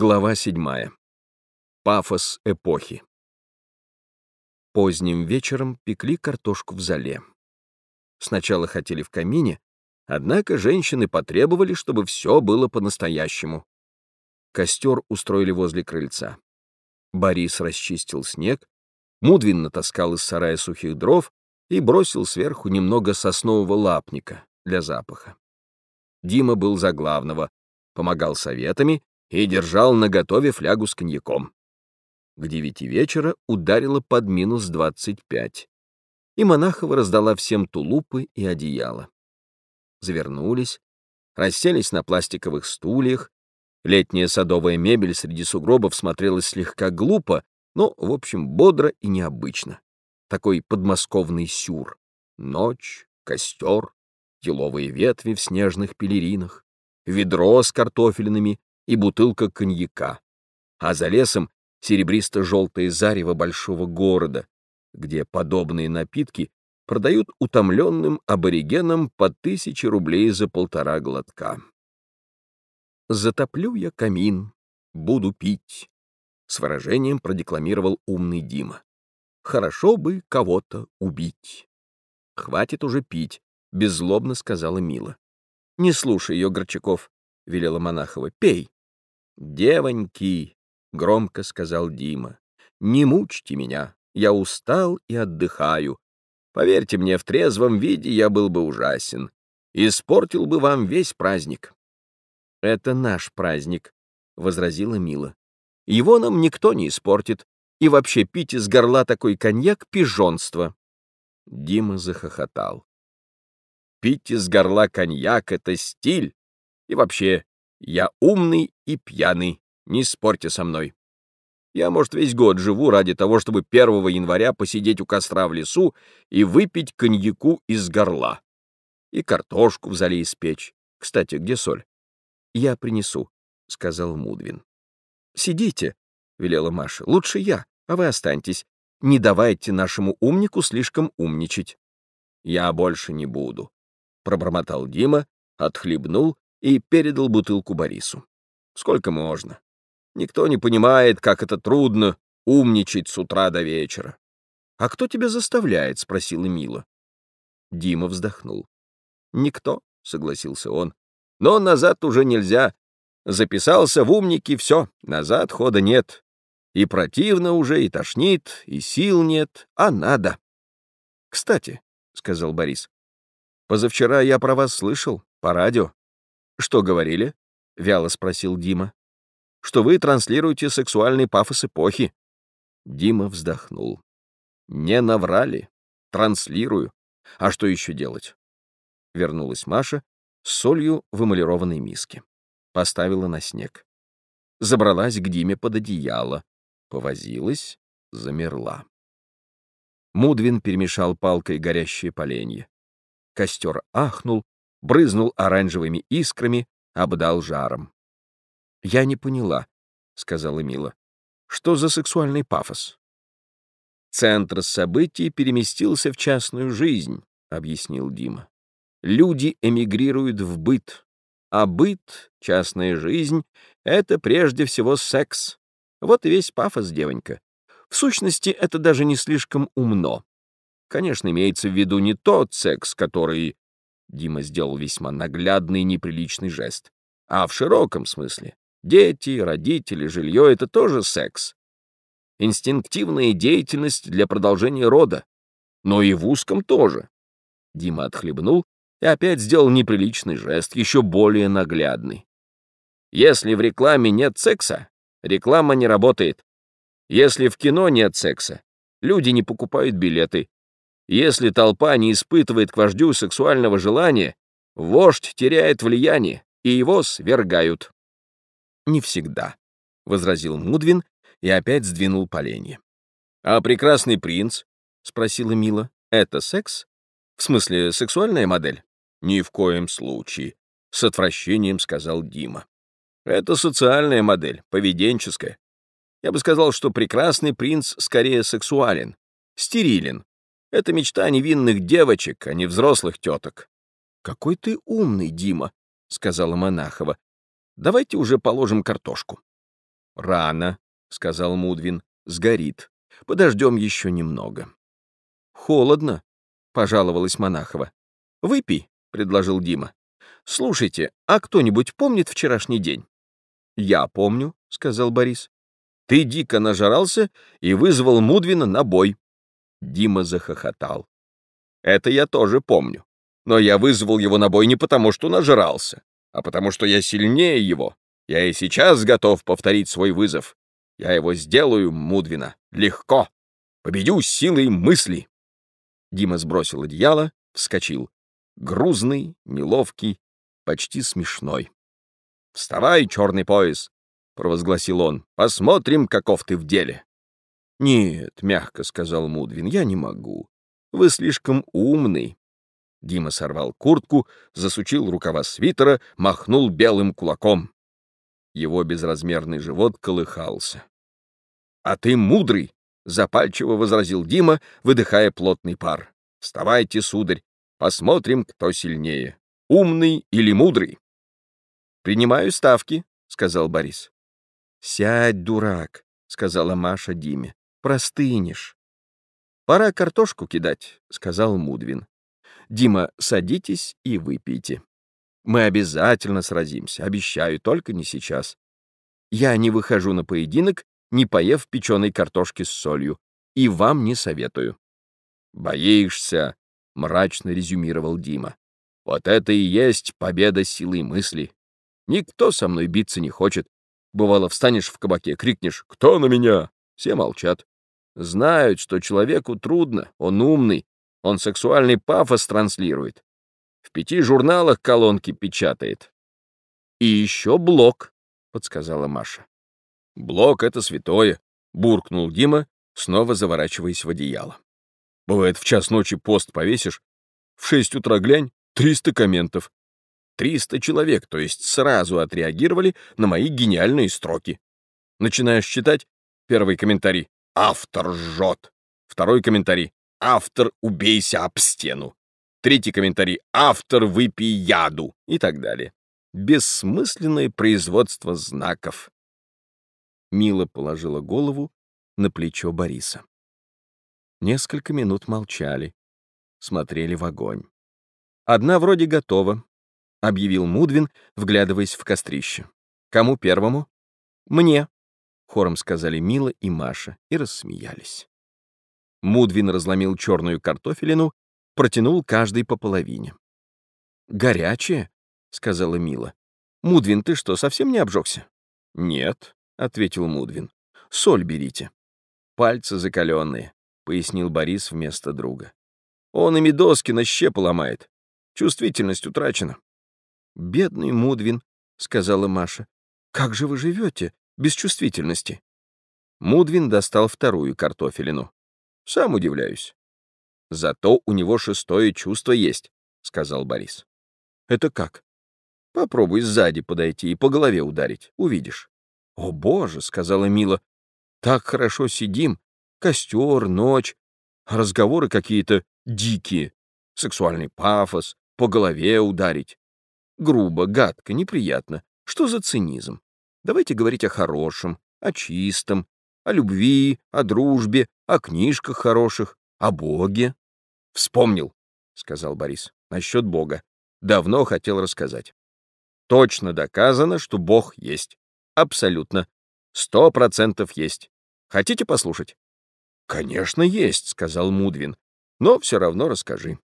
Глава седьмая. Пафос эпохи. Поздним вечером пекли картошку в зале. Сначала хотели в камине, однако женщины потребовали, чтобы все было по-настоящему. Костер устроили возле крыльца. Борис расчистил снег, Мудвин натаскал из сарая сухих дров и бросил сверху немного соснового лапника для запаха. Дима был за главного, помогал советами и держал наготове флягу с коньяком. К девяти вечера ударило под минус двадцать пять, и Монахова раздала всем тулупы и одеяло. Завернулись, расселись на пластиковых стульях, летняя садовая мебель среди сугробов смотрелась слегка глупо, но, в общем, бодро и необычно. Такой подмосковный сюр. Ночь, костер, еловые ветви в снежных пелеринах, ведро с картофельными и бутылка коньяка, а за лесом серебристо-желтое зарево большого города, где подобные напитки продают утомленным аборигенам по тысяче рублей за полтора глотка. «Затоплю я камин, буду пить», — с выражением продекламировал умный Дима. «Хорошо бы кого-то убить». «Хватит уже пить», — беззлобно сказала Мила. «Не слушай ее, Горчаков», — велела Монахова. «Пей». «Девоньки», — громко сказал Дима, — «не мучьте меня, я устал и отдыхаю. Поверьте мне, в трезвом виде я был бы ужасен. Испортил бы вам весь праздник». «Это наш праздник», — возразила Мила. «Его нам никто не испортит, и вообще пить из горла такой коньяк — пижонство». Дима захохотал. «Пить из горла коньяк — это стиль, и вообще я умный и пьяный, не спорьте со мной. Я, может, весь год живу ради того, чтобы 1 января посидеть у костра в лесу и выпить коньяку из горла. И картошку в зале испечь. Кстати, где соль? Я принесу, — сказал Мудвин. Сидите, — велела Маша. Лучше я, а вы останьтесь. Не давайте нашему умнику слишком умничать. Я больше не буду, — пробормотал Дима, отхлебнул и передал бутылку Борису. Сколько можно? Никто не понимает, как это трудно умничать с утра до вечера. — А кто тебя заставляет? — спросила Мила. Дима вздохнул. — Никто, — согласился он. — Но назад уже нельзя. Записался в умники, все, назад хода нет. И противно уже, и тошнит, и сил нет, а надо. — Кстати, — сказал Борис, — позавчера я про вас слышал, по радио. «Что говорили?» — вяло спросил Дима. «Что вы транслируете сексуальный пафос эпохи». Дима вздохнул. «Не наврали. Транслирую. А что еще делать?» Вернулась Маша с солью в эмалированной миске. Поставила на снег. Забралась к Диме под одеяло. Повозилась, замерла. Мудвин перемешал палкой горящие поленья. Костер ахнул, брызнул оранжевыми искрами, обдал жаром. «Я не поняла», — сказала Мила. «Что за сексуальный пафос?» «Центр событий переместился в частную жизнь», — объяснил Дима. «Люди эмигрируют в быт, а быт, частная жизнь — это прежде всего секс. Вот и весь пафос, девонька. В сущности, это даже не слишком умно. Конечно, имеется в виду не тот секс, который Дима сделал весьма наглядный неприличный жест. А в широком смысле. Дети, родители, жилье — это тоже секс. Инстинктивная деятельность для продолжения рода. Но и в узком тоже. Дима отхлебнул и опять сделал неприличный жест, еще более наглядный. Если в рекламе нет секса, реклама не работает. Если в кино нет секса, люди не покупают билеты, если толпа не испытывает к вождю сексуального желания, вождь теряет влияние, и его свергают. «Не всегда», — возразил Мудвин и опять сдвинул поленье. «А прекрасный принц?» — спросила Мила. «Это секс? В смысле, сексуальная модель?» «Ни в коем случае», — с отвращением сказал Дима. «Это социальная модель, поведенческая. Я бы сказал, что прекрасный принц скорее сексуален, стерилен, это мечта невинных девочек, а не взрослых теток. — Какой ты умный, Дима, — сказала Монахова. — Давайте уже положим картошку. Рано, — сказал Мудвин, — сгорит. Подождем еще немного. Холодно, — пожаловалась Монахова. Выпей, — предложил Дима. Слушайте, а кто-нибудь помнит вчерашний день? Я помню, — сказал Борис. Ты дико нажрался и вызвал Мудвина на бой. Дима захохотал. Это я тоже помню. Но я вызвал его на бой не потому, что нажрался, а потому что я сильнее его. Я и сейчас готов повторить свой вызов. Я его сделаю, Мудвина, легко. Победю силой мысли. Дима сбросил одеяло, вскочил. Грузный, неловкий, почти смешной. «Вставай, черный пояс!» — провозгласил он. «Посмотрим, каков ты в деле». «Нет», — мягко сказал Мудвин, — «я не могу. Вы слишком умный». Дима сорвал куртку, засучил рукава свитера, махнул белым кулаком. Его безразмерный живот колыхался. «А ты мудрый!» — запальчиво возразил Дима, выдыхая плотный пар. «Вставайте, сударь, посмотрим, кто сильнее, умный или мудрый». «Принимаю ставки», — сказал Борис. «Сядь, дурак», — сказала Маша Диме. «Простынешь». «Пора картошку кидать», — сказал Мудвин. «Дима, садитесь и выпейте». Мы обязательно сразимся, обещаю, только не сейчас. Я не выхожу на поединок, не поев печеной картошки с солью, и вам не советую. «Боишься», — мрачно резюмировал Дима. «Вот это и есть победа силой мысли. Никто со мной биться не хочет. Бывало, встанешь в кабаке, крикнешь «Кто на меня?» Все молчат. Знают, что человеку трудно, он умный, он сексуальный пафос транслирует. В пяти журналах колонки печатает. И еще блок, подсказала Маша. Блок — это святое, буркнул Дима, снова заворачиваясь в одеяло. Бывает, в час ночи пост повесишь, в шесть утра глянь, триста комментов. Триста человек, то есть сразу отреагировали на мои гениальные строки. Начинаешь читать, первый комментарий «Автор жжет», второй комментарий «Автор убейся об стену», Третий комментарий «Автор выпей яду» и так далее. Бессмысленное производство знаков. Мила положила голову на плечо Бориса. Несколько минут молчали, смотрели в огонь. «Одна вроде готова», — объявил Мудвин, вглядываясь в кострище. «Кому первому?» «Мне», — хором сказали Мила и Маша и рассмеялись. Мудвин разломил черную картофелину протянул каждый по половине. «Горячее?» — сказала Мила. «Мудвин, ты что, совсем не обжегся?» «Нет», — ответил Мудвин. «Соль берите». «Пальцы закаленные», — пояснил Борис вместо друга. «Он ими доски на щепу ломает. Чувствительность утрачена». «Бедный Мудвин», — сказала Маша. «Как же вы живете без чувствительности?» Мудвин достал вторую картофелину. «Сам удивляюсь. Зато у него шестое чувство есть, — сказал Борис. Это как? Попробуй сзади подойти и по голове ударить, увидишь. О, боже, — сказала Мила, — так хорошо сидим, костер, ночь, разговоры какие-то дикие, сексуальный пафос, по голове ударить. Грубо, гадко, неприятно. Что за цинизм? Давайте говорить о хорошем, о чистом, о любви, о дружбе, о книжках хороших, о Боге. Вспомнил, сказал Борис, насчет Бога. Давно хотел рассказать. Точно доказано, что Бог есть. Абсолютно. Сто процентов есть. Хотите послушать? Конечно, есть, сказал Мудвин. Но все равно расскажи.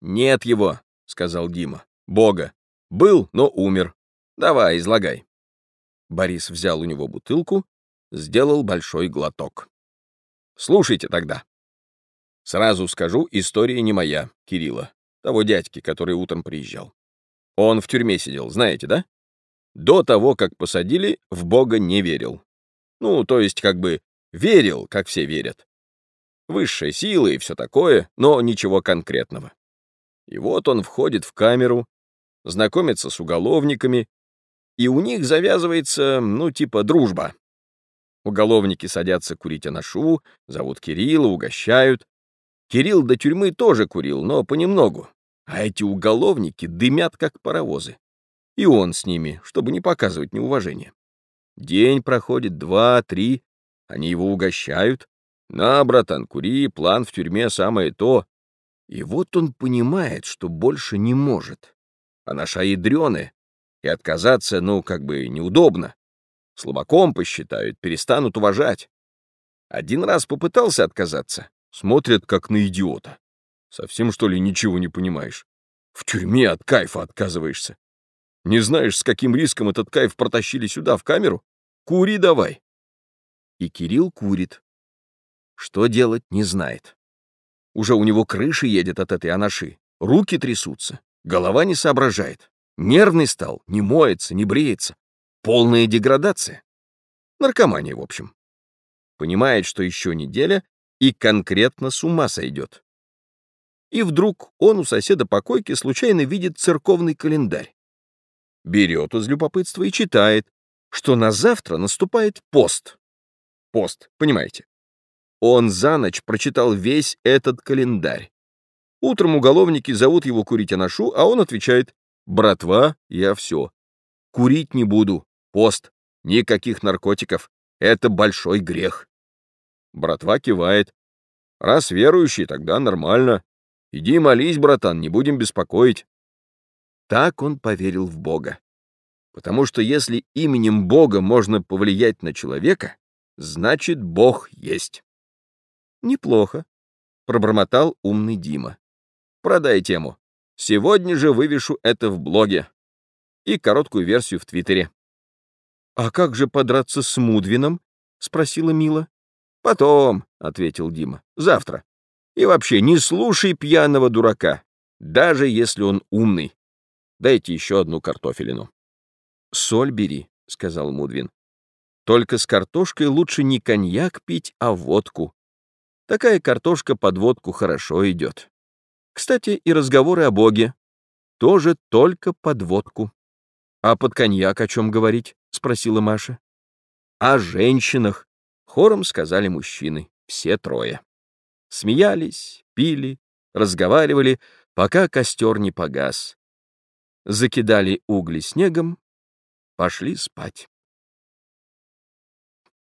Нет его, сказал Дима. Бога. Был, но умер. Давай, излагай. Борис взял у него бутылку, сделал большой глоток. Слушайте тогда. Сразу скажу, история не моя, Кирилла, того дядьки, который утром приезжал. Он в тюрьме сидел, знаете, да? До того, как посадили, в Бога не верил. Ну, то есть, как бы, верил, как все верят. Высшая сила и все такое, но ничего конкретного. И вот он входит в камеру, знакомится с уголовниками, и у них завязывается, ну, типа, дружба. Уголовники садятся курить анашу, зовут Кирилла, угощают. Кирилл до тюрьмы тоже курил, но понемногу. А эти уголовники дымят, как паровозы. И он с ними, чтобы не показывать неуважения. День проходит, два, три, они его угощают. На, братан, кури, план в тюрьме самое то. И вот он понимает, что больше не может. А наша ядрены, и отказаться, ну, как бы неудобно. Слабаком посчитают, перестанут уважать. Один раз попытался отказаться, смотрят как на идиота. Совсем, что ли, ничего не понимаешь? В тюрьме от кайфа отказываешься. Не знаешь, с каким риском этот кайф протащили сюда, в камеру? Кури давай. И Кирилл курит. Что делать, не знает. Уже у него крыша едет от этой анаши. Руки трясутся, голова не соображает. Нервный стал, не моется, не бреется. Полная деградация. Наркомания, в общем. Понимает, что еще неделя, и конкретно с ума сойдет. И вдруг он у соседа по койке случайно видит церковный календарь. Берет из любопытства и читает, что на завтра наступает пост. Пост, понимаете? Он за ночь прочитал весь этот календарь. Утром уголовники зовут его курить анашу, а он отвечает «Братва, я все. Курить не буду. Пост. Никаких наркотиков. Это большой грех». Братва кивает. «Раз верующий, тогда нормально. Иди молись, братан, не будем беспокоить». Так он поверил в Бога. Потому что если именем Бога можно повлиять на человека, значит, Бог есть. Неплохо, пробормотал умный Дима. Продай тему. Сегодня же вывешу это в блоге. И короткую версию в Твиттере. «А как же подраться с Мудвином?» — спросила Мила. «Потом», — ответил Дима, — «завтра. И вообще, не слушай пьяного дурака, даже если он умный. Дайте еще одну картофелину». «Соль бери», — сказал Мудвин. «Только с картошкой лучше не коньяк пить, а водку. Такая картошка под водку хорошо идет». Кстати, и разговоры о Боге. Тоже только под водку. «А под коньяк о чем говорить?» — спросила Маша. «О женщинах», — хором сказали мужчины, все трое. Смеялись, пили, разговаривали, пока костер не погас. Закидали угли снегом, пошли спать.